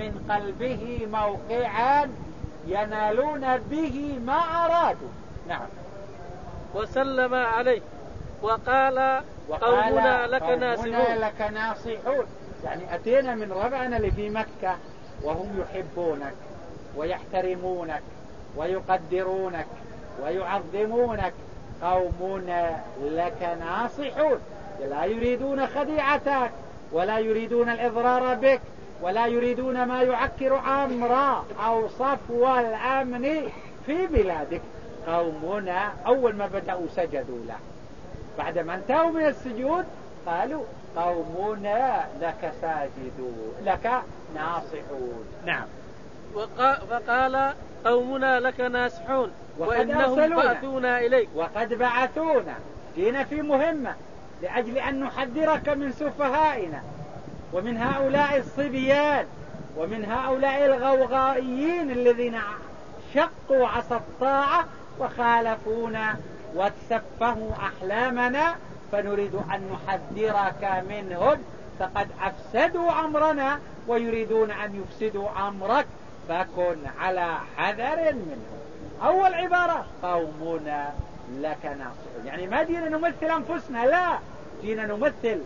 من قلبه موقعا ينالون به ما أرادوا. نعم. وسلم عليه. وقال قومنا لك ناصحون. لك ناصحون. يعني أتينا من ربعنا اللي في مكة وهم يحبونك ويحترمونك ويقدرونك ويعظمونك. قومنا لك ناصحون. لا يريدون خديعتك ولا يريدون الإضرار بك. ولا يريدون ما يعكر أمر أو صفو الأمن في بلادك. قومنا أول ما بدأوا سجدوا له. بعدما انتهوا من السجود قالوا قومنا لك ساجدون لك ناصحون. نعم. وقال قومنا لك ناصحون. وإنهم بعثونا إليك. وقد بعثونا. جينا في مهمة لأجل أن نحذرك من سفهائنا. ومن هؤلاء الصبيان ومن هؤلاء الغوغائيين الذين شقوا عصا الطاعة وخالفونا وتسفهوا أحلامنا فنريد أن نحذرك منهم. فقد أفسدوا أمرنا ويريدون أن يفسدوا أمرك. فكن على حذر منهم. أول عبارة قومنا لك ناصحون. يعني ما جينا نمثل أنفسنا لا. جينا نمثل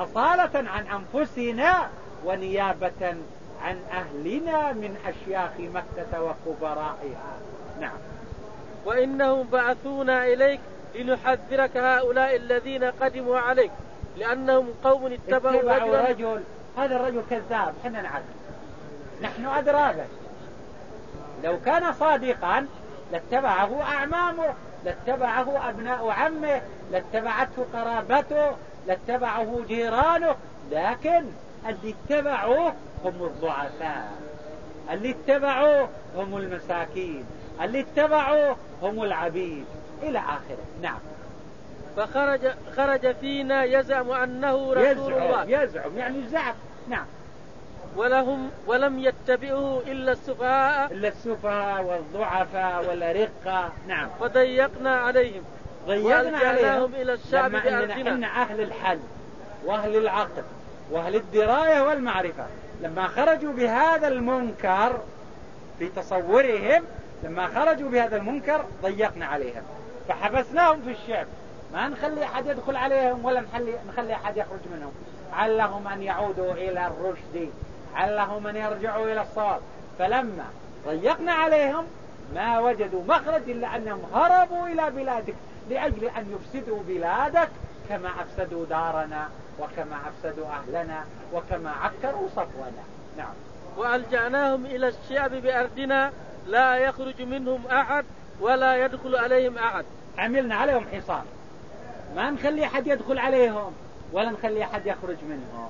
أصالة عن أنفسنا ونيابة عن أهلنا من أشياخ مكة وكبرائها. نعم. وإنهم بعثونا إليك لنحذرك هؤلاء الذين قدموا عليك لأنهم قوم اتبعوا, اتبعوا رجل. هذا الرجل كذاب حنا نعرف. نحن أدرى به لو كان صادقا لاتبعه أعمامه لاتبعه أبناء عمه لاتبعته قرابته لاتبعه جيرانه لكن اللي اتبعوه هم الضعفاء. اللي اتبعوه هم المساكين. اللي اتبعوه هم العبيد. إلى آخره. نعم. فخرج خرج فينا يزعم أنه رسول يزعم الله. يزعم يعني زعم. نعم. ولهم ولم يتبعوه إلا السفهاء. إلا السفهاء والضعفاء والرقة نعم. فضيقنا عليهم. ضيقنا عليهم إلى الشعب لما إننا أهل الحل وأهل العقل وأهل الدراية والمعرفة لما خرجوا بهذا المنكر في تصورهم لما خرجوا بهذا المنكر ضيقنا عليهم. فحبسناهم في الشعب. ما نخلي أحد يدخل عليهم ولا نخلي, نخلي أحد يخرج منهم. علهم أن يعودوا إلى الرشد. علهم أن يرجعوا إلى الصواب. فلما ضيقنا عليهم ما وجدوا مخرج إلا أنهم هربوا إلى بلادك. لأجل أن يفسدوا بلادك كما أفسدوا دارنا وكما أفسدوا أهلنا وكما عكروا صفونا. نعم. وألجأناهم إلى الشعب بأرضنا لا يخرج منهم أحد ولا يدخل عليهم أحد. عملنا عليهم حصار. ما نخلي أحد يدخل عليهم ولا نخلي أحد يخرج منهم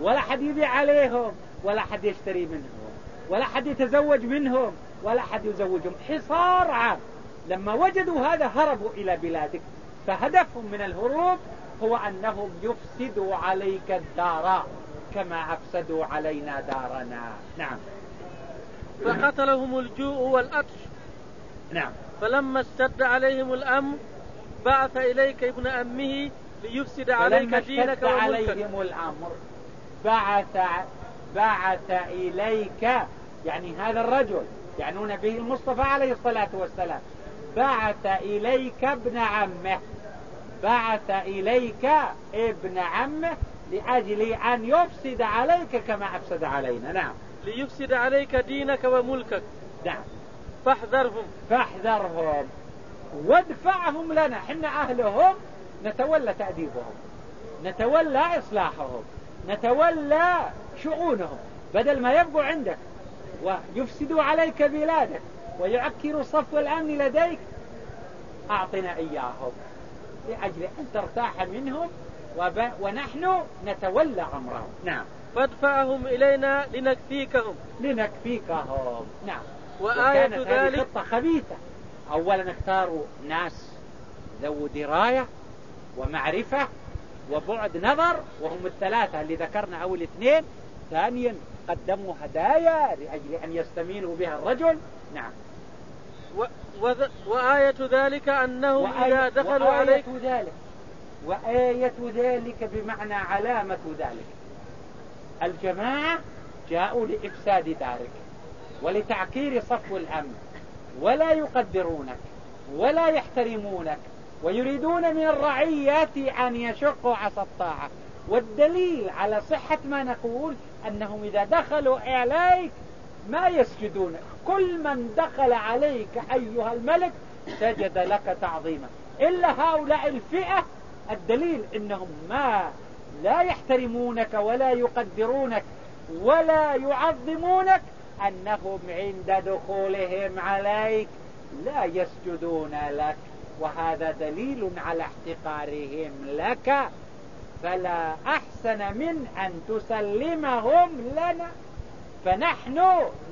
ولا أحد يبيع عليهم ولا أحد يشتري منهم ولا أحد يتزوج منهم ولا أحد يزوجهم. حصار عام. لما وجدوا هذا هربوا إلى بلادك. فهدفهم من الهروب هو أنهم يفسدوا عليك الدار كما أفسدوا علينا دارنا. نعم. فقتلهم الجوع والأطش نعم. فلما اشتد عليهم الأمر بعث إليك ابن أمه ليفسد عليك دينك وملكك. عليهم الأمر بعث بعث إليك. يعني هذا الرجل يعنون به المصطفى عليه الصلاة والسلام. بعث إليك ابن عمه. بعث إليك ابن عمه لأجل أن يفسد عليك كما أفسد علينا. نعم. ليفسد عليك دينك وملكك. نعم. فاحذرهم. فاحذرهم. وادفعهم لنا. حنا أهلهم. نتولى تأديبهم. نتولى إصلاحهم. نتولى شؤونهم. بدل ما يبقوا عندك. ويفسدوا عليك بلادك. ويعكروا صفو الأمن لديك. أعطنا إياهم لأجل أن ترتاح منهم وب... ونحن نتولى أمرهم. نعم. فادفعهم إلينا لنكفيكهم. لنكفيكهم. نعم. وآية ذلك خطة خبيثة. أولا اختاروا ناس ذو دراية ومعرفة وبعد نظر وهم الثلاثة اللي ذكرنا أو الاثنين. ثانيا قدموا هدايا لأجل أن يستمينوا بها الرجل. نعم. و... وذ... وآية ذلك أنه وآية... إذا دخلوا وآية عليك ذلك. وآية ذلك بمعنى علامة ذلك. الجماعة جاءوا لإفساد دارك ولتعكير صفو الأمن ولا يقدرونك ولا يحترمونك ويريدون من الرعية أن يشقوا عصا الطاعة. والدليل على صحة ما نقول أنهم إذا دخلوا عليك ما يسجدون. كل من دخل عليك أيها الملك سجد لك تعظيما. إلا هؤلاء الفئة الدليل إنهم ما لا يحترمونك ولا يقدرونك ولا يعظمونك أنهم عند دخولهم عليك لا يسجدون لك. وهذا دليل على احتقارهم لك. فلا أحسن من أن تسلمهم لنا. فنحن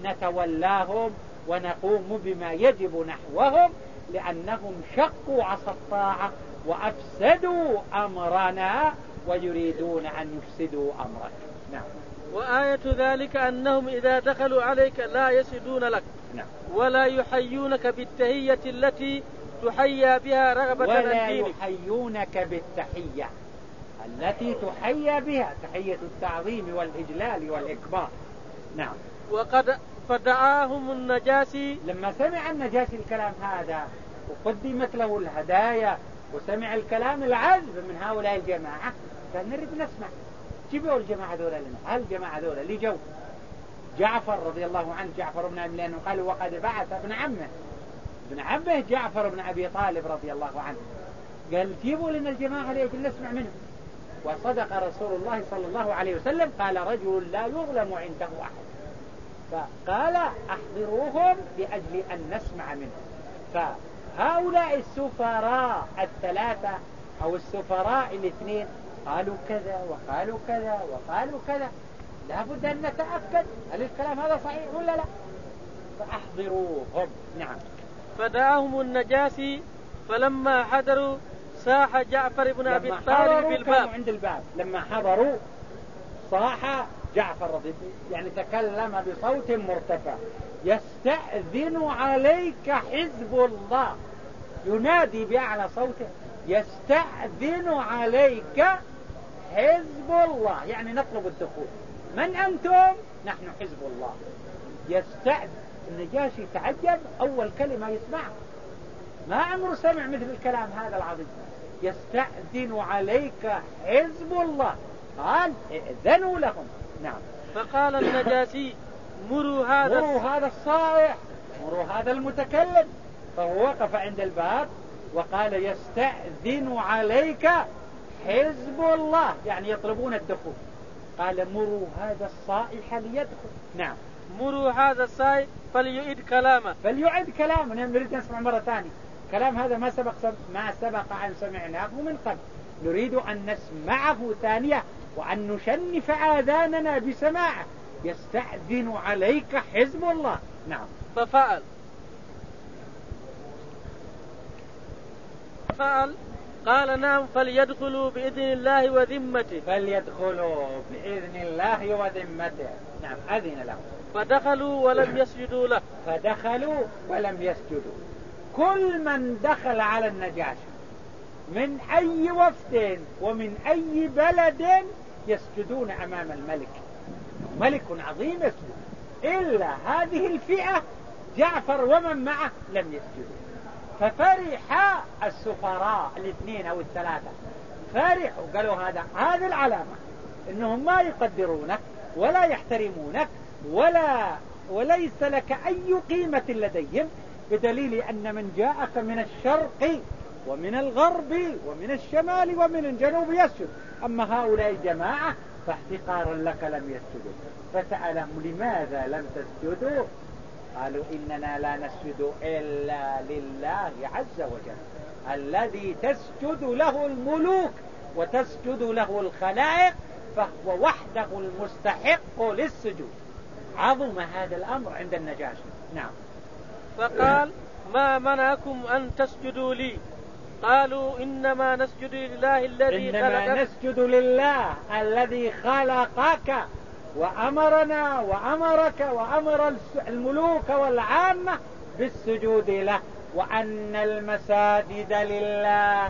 نتولاهم ونقوم بما يجب نحوهم لأنهم شقوا عصا الطاعة وأفسدوا أمرنا ويريدون أن يفسدوا أمرك. نعم. وآية ذلك أنهم إذا دخلوا عليك لا يسجدون لك نعم. ولا يحيونك بالتهية التي تحيى بها رغبة ولا عن دينك. يحيونك بالتحية. التي تحيى بها تحية التعظيم والإجلال والإكبار. نعم. وقد فدعاهم النجاسي. لما سمع النجاشي الكلام هذا وقدمت له الهدايا وسمع الكلام العذب من هؤلاء الجماعة قال نريد نسمع. جيبوا الجماعة ذولا لنا. هل الجماعة ذولا اللي جو؟ جعفر رضي الله عنه جعفر بن أبي لأنه قال وقد بعث ابن عمه. ابن عمه جعفر بن أبي طالب رضي الله عنه. قال جيبوا لنا الجماعة ليجل نسمع منهم. وصدق رسول الله صلى الله عليه وسلم قال رجل لا يظلم عنده أحد. فقال أحضروهم لأجل أن نسمع منهم فهؤلاء السفراء الثلاثة أو السفراء الاثنين قالوا كذا وقالوا كذا وقالوا كذا. لابد أن نتأكد هل الكلام هذا صحيح ولا لا. فأحضروهم. نعم. فدعاهم النجاسي فلما حضروا ساح جعفر بن أبي لما طالب حضروا بالباب. كانوا عند الباب. لما حضروا صاح جعفر رضي يعني تكلم بصوت مرتفع. يستأذن عليك حزب الله. ينادي بأعلى صوته. يستأذن عليك حزب الله. يعني نطلب الدخول. من أنتم؟ نحن حزب الله. يستأذن النجاشي تعجب. أول كلمة يسمعها. ما عمره سمع مثل الكلام هذا العظيم. يستأذن عليك حزب الله. قال ائذنوا لهم. نعم. فقال النجاسي مروا هذا مروا هذا الصائح. مروا هذا المتكلم. فهو وقف عند الباب وقال يستأذن عليك حزب الله. يعني يطلبون الدخول. قال مروا هذا الصائح ليدخل. نعم. مروا هذا السائل فليعيد كلامه. فليعد كلامه نريد نسمع مرة ثانية. كلام هذا ما سبق ما سبق أن سمعناه من قبل. نريد أن نسمعه ثانية وأن نشنف آذاننا بسماعه. يستأذن عليك حزب الله. نعم. ففعل. فعل. قال نعم فليدخلوا بإذن الله وذمته. فليدخلوا بإذن الله وذمته. نعم أذن لهم فدخلوا ولم يسجدوا له. فدخلوا ولم يسجدوا. كل من دخل على النجاشي من أي وفد ومن أي بلد يسجدون أمام الملك. ملك عظيم يسجد إلا هذه الفئة جعفر ومن معه لم يسجدوا. ففرح السفراء الاثنين أو الثلاثة. فرحوا. قالوا هذا هذه العلامة. إنهم ما يقدرونك ولا يحترمونك ولا وليس لك أي قيمة لديهم. بدليل أن من جاءك من الشرق ومن الغرب ومن الشمال ومن الجنوب يسجد. أما هؤلاء الجماعة فاحتقارا لك لم يسجدوا. فسألهم لماذا لم تسجدوا؟ قالوا إننا لا نسجد إلا لله عز وجل. الذي تسجد له الملوك وتسجد له الخلائق فهو وحده المستحق للسجود. عظم هذا الأمر عند النجاشي. نعم. فقال ما منعكم أن تسجدوا لي? قالوا إنما نسجد لله الذي إنما خلقك. نسجد لله الذي خلقك وأمرنا وأمرك وأمر الملوك والعامة بالسجود له. وأن المساجد لله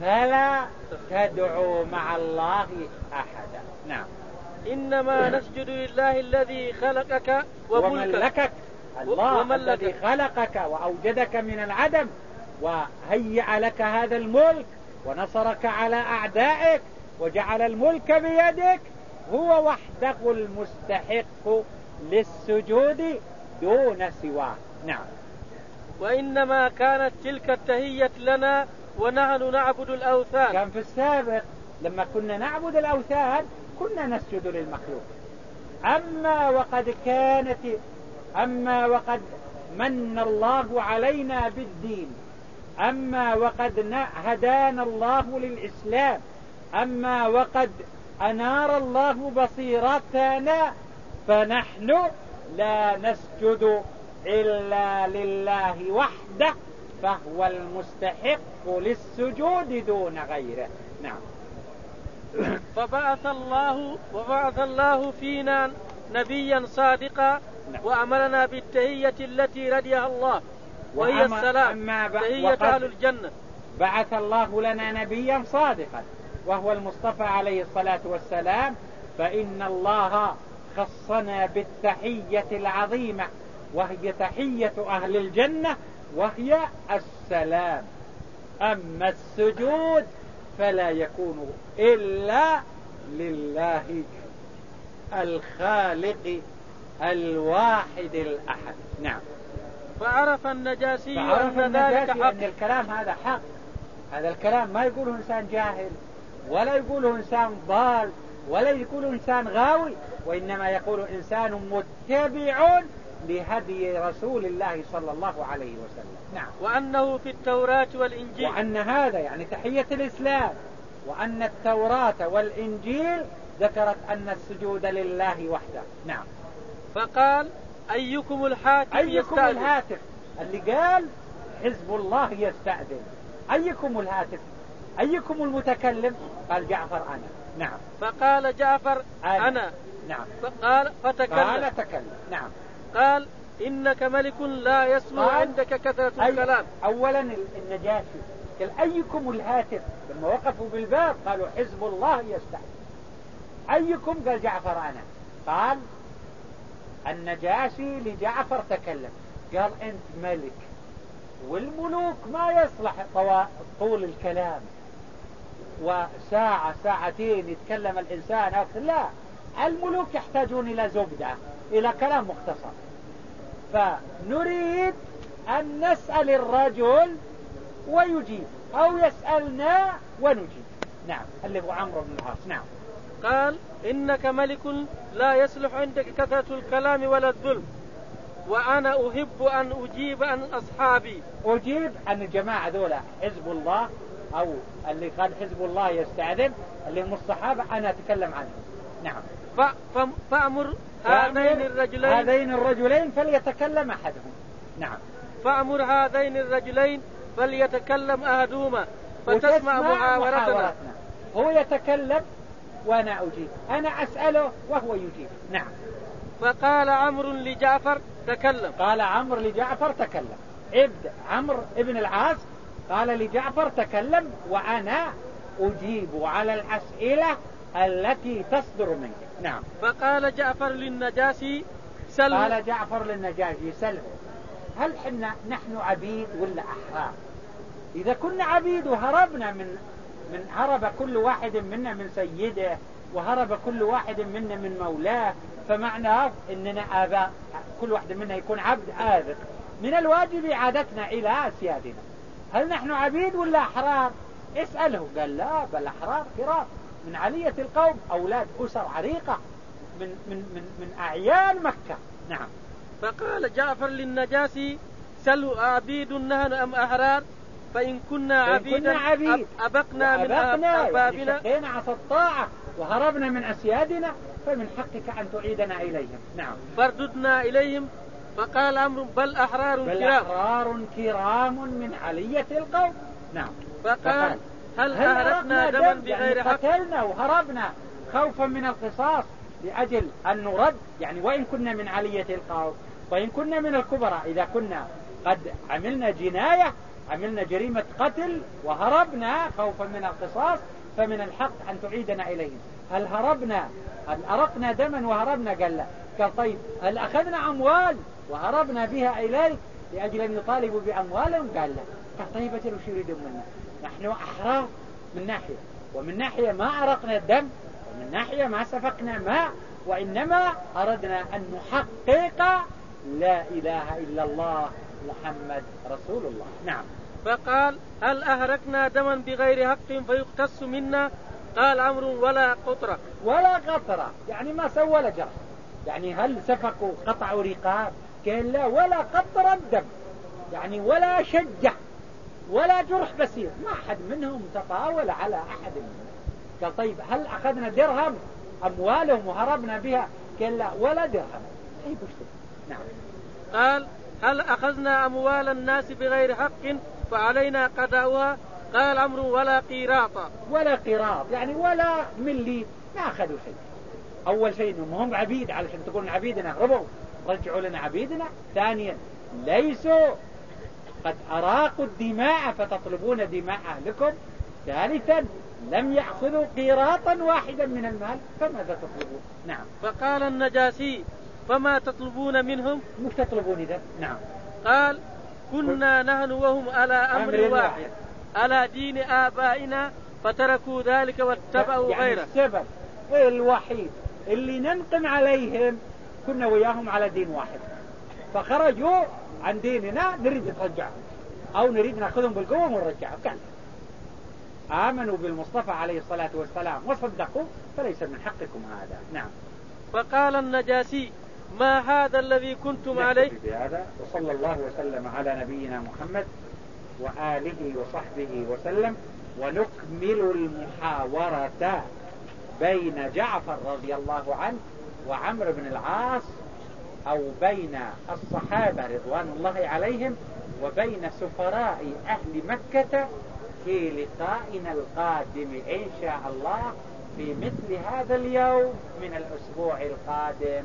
فلا تدعوا مع الله أحدا. نعم. إنما نسجد لله الذي خلقك وملكك. وملكك. الله. الذي خلقك وأوجدك من العدم وهيأ لك هذا الملك ونصرك على أعدائك وجعل الملك بيدك هو وحده المستحق للسجود دون سواه. نعم. وإنما كانت تلك التهية لنا ونحن نعبد الأوثان. كان في السابق لما كنا نعبد الأوثان كنا نسجد للمخلوق. أما وقد كانت أما وقد من الله علينا بالدين أما وقد هدانا الله للإسلام أما وقد أنار الله بصيرتنا فنحن لا نسجد إلا لله وحده فهو المستحق للسجود دون غيره. نعم. فبعث الله وبعث الله فينا نبيا صادقا نعم. وأمرنا بالتهية التي رديها الله وهي السلام أما ب- تهية أهل الجنة. بعث الله لنا نبيا صادقا وهو المصطفى عليه الصلاة والسلام فإن الله خصنا بالتحية العظيمة وهي تحية أهل الجنة وهي السلام. أما السجود فلا يكون إلا لله الخالق. الواحد الأحد. نعم. فعرف النجاسي فعرف أن ذلك حق أن الكلام هذا حق. هذا الكلام ما يقوله إنسان جاهل ولا يقوله إنسان ضال ولا يقوله إنسان غاوي وإنما يقول إنسان متبع لهدي رسول الله صلى الله عليه وسلم. نعم. وأنه في التوراة والإنجيل. وأن هذا يعني تحية الإسلام. وأن التوراة والإنجيل ذكرت أن السجود لله وحده. نعم. فقال أيكم الحاكم أيكم يستأذن؟ الهاتف. اللي قال حزب الله يستأذن. أيكم الهاتف؟ أيكم المتكلم؟ قال جعفر أنا. نعم. فقال جعفر أنا. أنا. نعم. فقال فتكلم. قال تكلم. نعم. قال إنك ملك لا يسمع عندك كثرة أي الكلام. أولا النجاشي. قال أيكم الهاتف؟ لما وقفوا بالباب قالوا حزب الله يستأذن. أيكم؟ قال جعفر أنا. قال النجاشي لجعفر تكلم. قال أنت ملك والملوك ما يصلح طول الكلام. وساعة ساعتين يتكلم الإنسان أكثر. لا الملوك يحتاجون إلى زبدة إلى كلام مختصر. فنريد أن نسأل الرجل ويجيب أو يسألنا ونجيب. نعم اللي هو عمرو بن العاص. نعم. قال إنك ملك لا يصلح عندك كثرة الكلام ولا الظلم. وأنا أحب أن أجيب عن أصحابي. أجيب أن الجماعة ذولا حزب الله أو اللي قال حزب الله يستأذن اللي هم الصحابة أنا أتكلم عنهم نعم. فأمر هذين الرجلين. هذين الرجلين فليتكلم أحدهم. نعم. فأمر هذين الرجلين فليتكلم أحدهما. فتسمع محاورتنا. هو يتكلم وأنا أجيب. أنا أسأله وهو يجيب. نعم. فقال عمرو لجعفر تكلم. قال عمرو لجعفر تكلم. ابدأ عمرو ابن العاص قال لجعفر تكلم وأنا أجيب على الأسئلة التي تصدر منك. نعم. فقال جعفر للنجاسي سله قال جعفر للنجاشي سله هل حنا نحن عبيد ولا أحرار؟ إذا كنا عبيد وهربنا من من هرب كل واحد منا من سيده وهرب كل واحد منا من مولاه. فمعناه إننا آباء كل واحد منا يكون عبد آذق من الواجب اعادتنا إلى أسيادنا. هل نحن عبيد ولا أحرار؟ اسأله. قال لا بل أحرار كرام من علية القوم أولاد أسر عريقة. من من من من أعيان مكة. نعم. فقال جعفر للنجاسي سلوا عبيد نحن أم أحرار؟ فإن كنا عبيدا عبيد. أبقنا من أربابنا شقينا عصا الطاعة وهربنا من أسيادنا فمن حقك أن تعيدنا إليهم. نعم. فرددنا إليهم فقال عمرو بل أحرار بل كرام. أحرار كرام من علية القوم. نعم. فقال هل هل أهرقنا دما بغير يعني حق؟ قتلنا وهربنا خوفا من القصاص لأجل أن نرد؟ يعني وإن كنا من علية القوم وإن كنا من الكبرى إذا كنا قد عملنا جناية عملنا جريمة قتل وهربنا خوفا من القصاص فمن الحق أن تعيدنا إليهم. هل هربنا؟ هل أرقنا دما وهربنا؟ قال لا. قال طيب هل أخذنا أموال وهربنا بها إليك لأجل أن يطالبوا بأموالهم؟ قال لا. قال طيب وش يريدون منا؟ نحن أحرار من ناحية ومن ناحية ما أرقنا الدم ومن ناحية ما سفكنا ماء وإنما أردنا أن نحقق لا إله إلا الله محمد رسول الله. نعم. فقال هل أهرقنا دما بغير حق فيقتص منا؟ قال أمر ولا قطرة ولا قطرة يعني ما سوى له جرح. يعني هل سفكوا قطعوا رقاب؟ قال لا ولا قطر الدم يعني ولا شجع ولا جرح بسيط. ما أحد منهم تطاول على أحد منهم. قال طيب هل أخذنا درهم؟ أموالهم وهربنا بها؟ قال لا ولا درهم. طيب نعم. قال هل أخذنا أموال الناس بغير حق فعلينا قضاؤها قال أمر ولا قيراطا ولا قيراط. يعني ولا ملي ما أخذوا شيء. أول شيء إنهم هم عبيد علشان تقولون عبيدنا. هربوا رجعوا لنا عبيدنا. ثانيا ليسوا قد أراقوا الدماء فتطلبون دماء أهلكم. ثالثا لم يأخذوا قيراطا واحدا من المال. فماذا تطلبون؟ نعم. فقال النجاسي فما تطلبون منهم؟ مش تطلبون إذا؟ نعم. قال كنا نحن وهم على أمر, أمر واحد. على دين آبائنا فتركوا ذلك واتبعوا يعني غيره. السبب الوحيد اللي ننقم عليهم كنا وياهم على دين واحد. فخرجوا عن ديننا نريد نرجعهم. أو نريد نأخذهم بالقوة ونرجعهم. كان. آمنوا بالمصطفى عليه الصلاة والسلام وصدقوا فليس من حقكم هذا. نعم. فقال النجاسي ما هذا الذي كنتم عليه؟ بهذا وصلى الله وسلم على نبينا محمد وآله وصحبه وسلم ونكمل المحاورة بين جعفر رضي الله عنه وعمر بن العاص أو بين الصحابة رضوان الله عليهم وبين سفراء أهل مكة في لقائنا القادم إن شاء الله في مثل هذا اليوم من الأسبوع القادم.